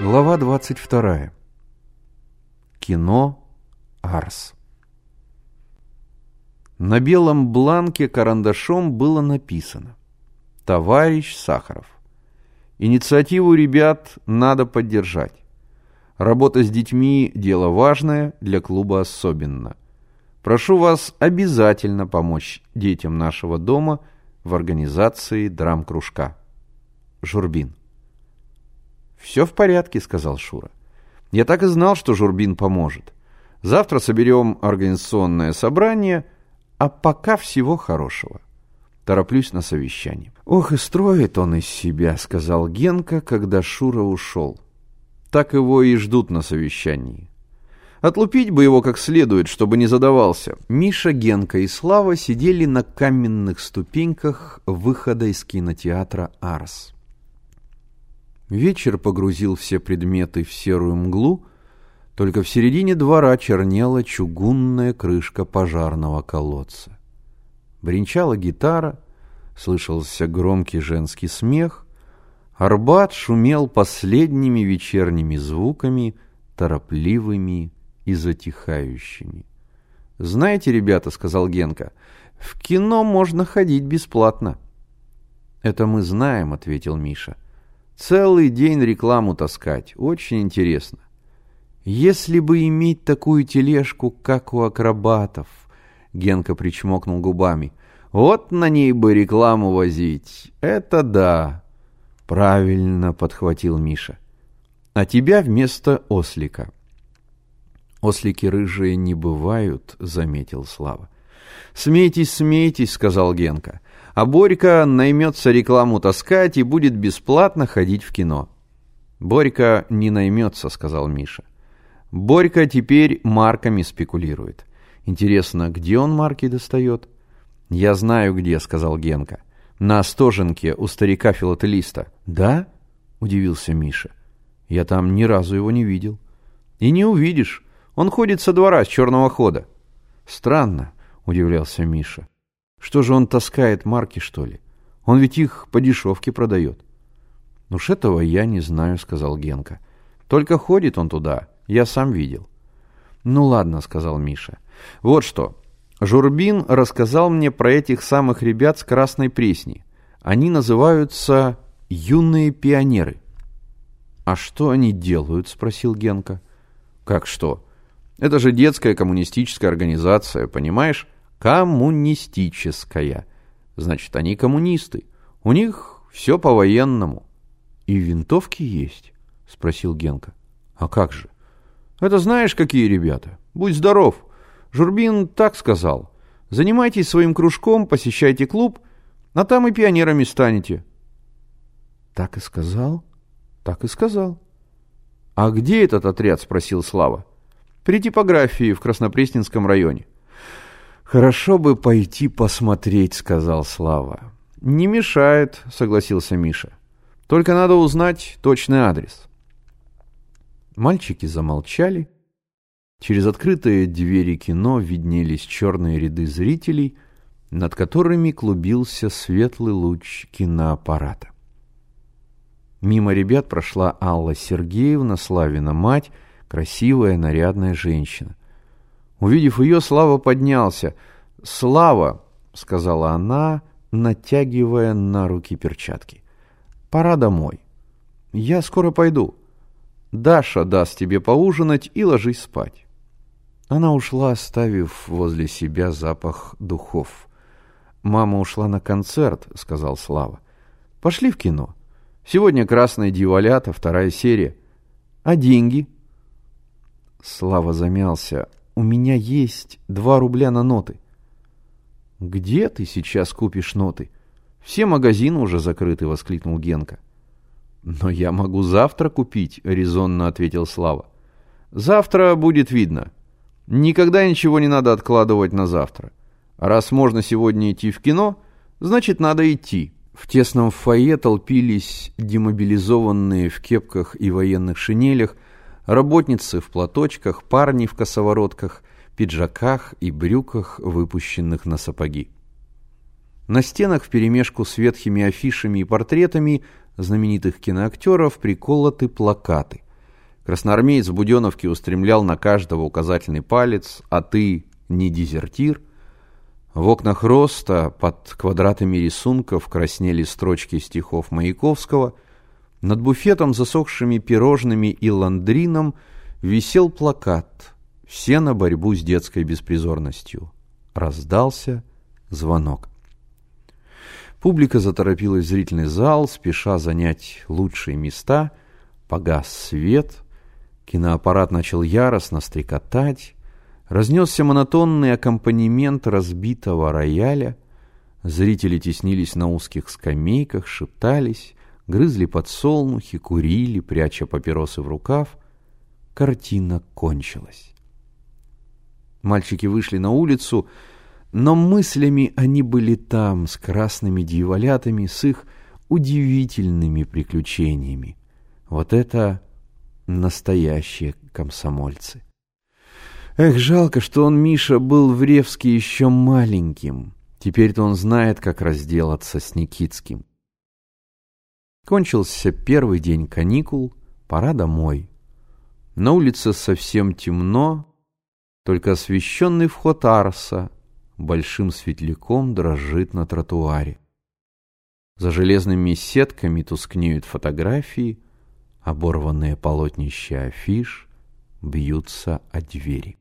Глава 22. Кино «Арс». На белом бланке карандашом было написано «Товарищ Сахаров». Инициативу ребят надо поддержать. Работа с детьми – дело важное, для клуба особенно. Прошу вас обязательно помочь детям нашего дома в организации драм-кружка. Журбин. «Все в порядке», — сказал Шура. «Я так и знал, что Журбин поможет. Завтра соберем организационное собрание, а пока всего хорошего. Тороплюсь на совещание». «Ох, и строит он из себя», — сказал Генка, когда Шура ушел. «Так его и ждут на совещании». Отлупить бы его как следует, чтобы не задавался. Миша, Генка и Слава сидели на каменных ступеньках выхода из кинотеатра «Арс». Вечер погрузил все предметы в серую мглу, только в середине двора чернела чугунная крышка пожарного колодца. Бринчала гитара, слышался громкий женский смех, Арбат шумел последними вечерними звуками, торопливыми и затихающими. «Знаете, ребята, — сказал Генка, — в кино можно ходить бесплатно». «Это мы знаем», — ответил Миша. — Целый день рекламу таскать. Очень интересно. Если бы иметь такую тележку, как у акробатов, Генка причмокнул губами. Вот на ней бы рекламу возить. Это да. Правильно подхватил Миша. А тебя вместо ослика. Ослики рыжие не бывают, заметил Слава. Смейтесь, смейтесь, сказал Генка а Борька наймется рекламу таскать и будет бесплатно ходить в кино. «Борька не наймется», — сказал Миша. «Борька теперь марками спекулирует. Интересно, где он марки достает?» «Я знаю где», — сказал Генка. «На Остоженке у старика-филателиста». «Да?» — удивился Миша. «Я там ни разу его не видел». «И не увидишь. Он ходит со двора с черного хода». «Странно», — удивлялся Миша. Что же он таскает марки, что ли? Он ведь их по дешевке продает. Уж этого я не знаю, сказал Генка. Только ходит он туда, я сам видел. Ну ладно, сказал Миша. Вот что. Журбин рассказал мне про этих самых ребят с Красной Пресни. Они называются «юные пионеры». «А что они делают?» – спросил Генка. «Как что? Это же детская коммунистическая организация, понимаешь? Коммунистическая. Значит, они коммунисты. У них все по-военному. И винтовки есть? Спросил Генка. А как же? Это знаешь, какие ребята? Будь здоров. Журбин так сказал. Занимайтесь своим кружком, посещайте клуб, а там и пионерами станете. Так и сказал? Так и сказал. А где этот отряд? Спросил Слава. При типографии в Краснопресненском районе. «Хорошо бы пойти посмотреть», — сказал Слава. «Не мешает», — согласился Миша. «Только надо узнать точный адрес». Мальчики замолчали. Через открытые двери кино виднелись черные ряды зрителей, над которыми клубился светлый луч киноаппарата. Мимо ребят прошла Алла Сергеевна, Славина мать, красивая нарядная женщина. Увидев ее, Слава поднялся. «Слава!» — сказала она, натягивая на руки перчатки. «Пора домой. Я скоро пойду. Даша даст тебе поужинать и ложись спать». Она ушла, оставив возле себя запах духов. «Мама ушла на концерт», — сказал Слава. «Пошли в кино. Сегодня «Красная дьяволята», вторая серия. А деньги?» Слава замялся у меня есть два рубля на ноты. Где ты сейчас купишь ноты? Все магазины уже закрыты, воскликнул Генка. Но я могу завтра купить, резонно ответил Слава. Завтра будет видно. Никогда ничего не надо откладывать на завтра. Раз можно сегодня идти в кино, значит надо идти. В тесном фойе толпились демобилизованные в кепках и военных шинелях Работницы в платочках, парни в косоворотках, пиджаках и брюках, выпущенных на сапоги. На стенах вперемешку с ветхими афишами и портретами знаменитых киноактеров приколоты плакаты. Красноармеец в Буденовке устремлял на каждого указательный палец «А ты не дезертир?». В окнах роста под квадратами рисунков краснели строчки стихов Маяковского. Над буфетом, засохшими пирожными и ландрином висел плакат «Все на борьбу с детской беспризорностью». Раздался звонок. Публика заторопилась в зрительный зал, спеша занять лучшие места. Погас свет. Киноаппарат начал яростно стрекотать. Разнесся монотонный аккомпанемент разбитого рояля. Зрители теснились на узких скамейках, шептались, грызли подсолнухи, курили, пряча папиросы в рукав. Картина кончилась. Мальчики вышли на улицу, но мыслями они были там, с красными дьяволятами, с их удивительными приключениями. Вот это настоящие комсомольцы. Эх, жалко, что он, Миша, был в Ревске еще маленьким. Теперь-то он знает, как разделаться с Никитским. Кончился первый день каникул, пора домой. На улице совсем темно, только освещенный вход Арса большим светляком дрожит на тротуаре. За железными сетками тускнеют фотографии, оборванные полотнища афиш бьются о двери.